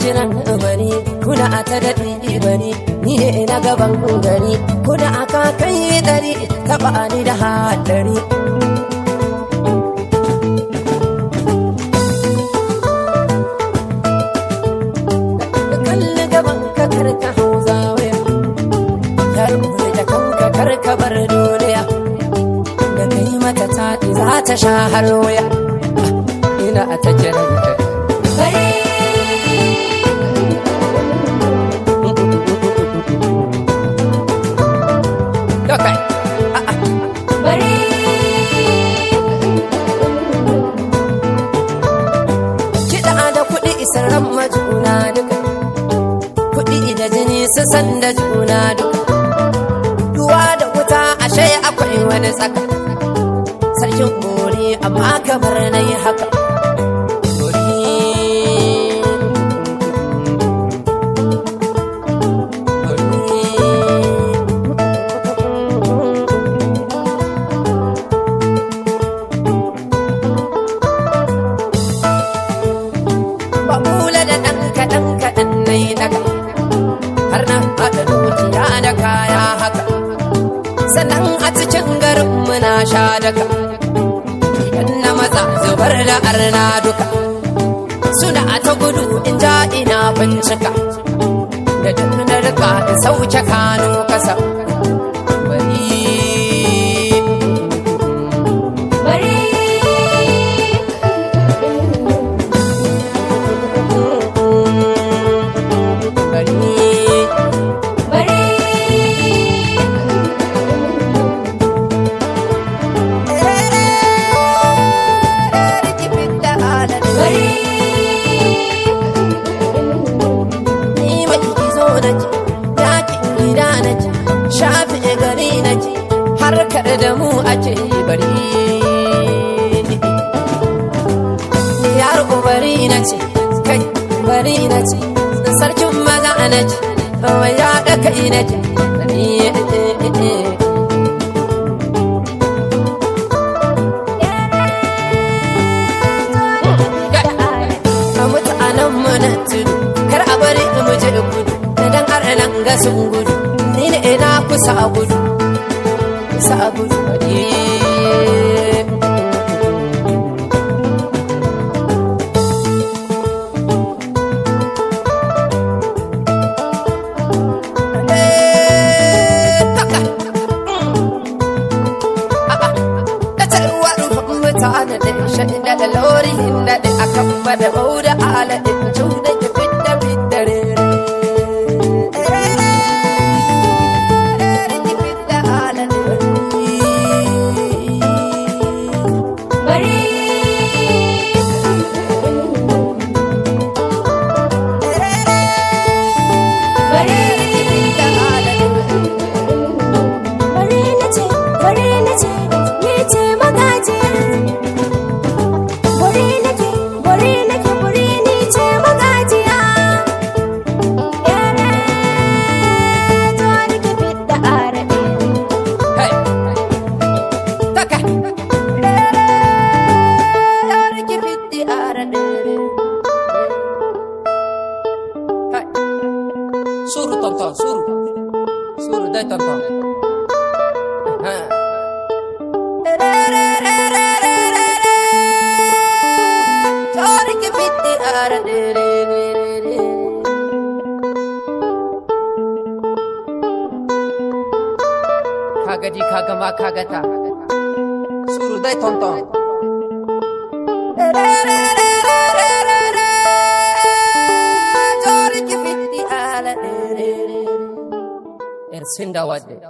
kiran bari kuna a ta daɗi bari ni ne na gaban gari kuna a kakai ɗari taɓa ni da haɗari. Kalli gaban ka kar ka da kanka kar ka bar duniya. Da kai mata taɗi za ta sha har waya ina a ta kiran ka. Su san da juna duka. Ruwa da wuta ashe akwai wani tsaka, sarkin gori amma kamar na sha idan na zubar da arna duka. Suna ta gudu in ja ina bincika. Da duk na riƙa in sauke kano na ji, gida na ji, shafi gari na ji, harkar da mu ake bari. Yaro bari na ce, kai bari na ce, sarkin maza na ji, mai yaɗa kai na ku sa gudu sa gudu Shut in that lorry in that I come by the road, I'll let it ソウルタンタン、ソウル。ソウル大タンタン。Tarık bitti aranırırır. かがじかがまかがた。するでトントン。send our day.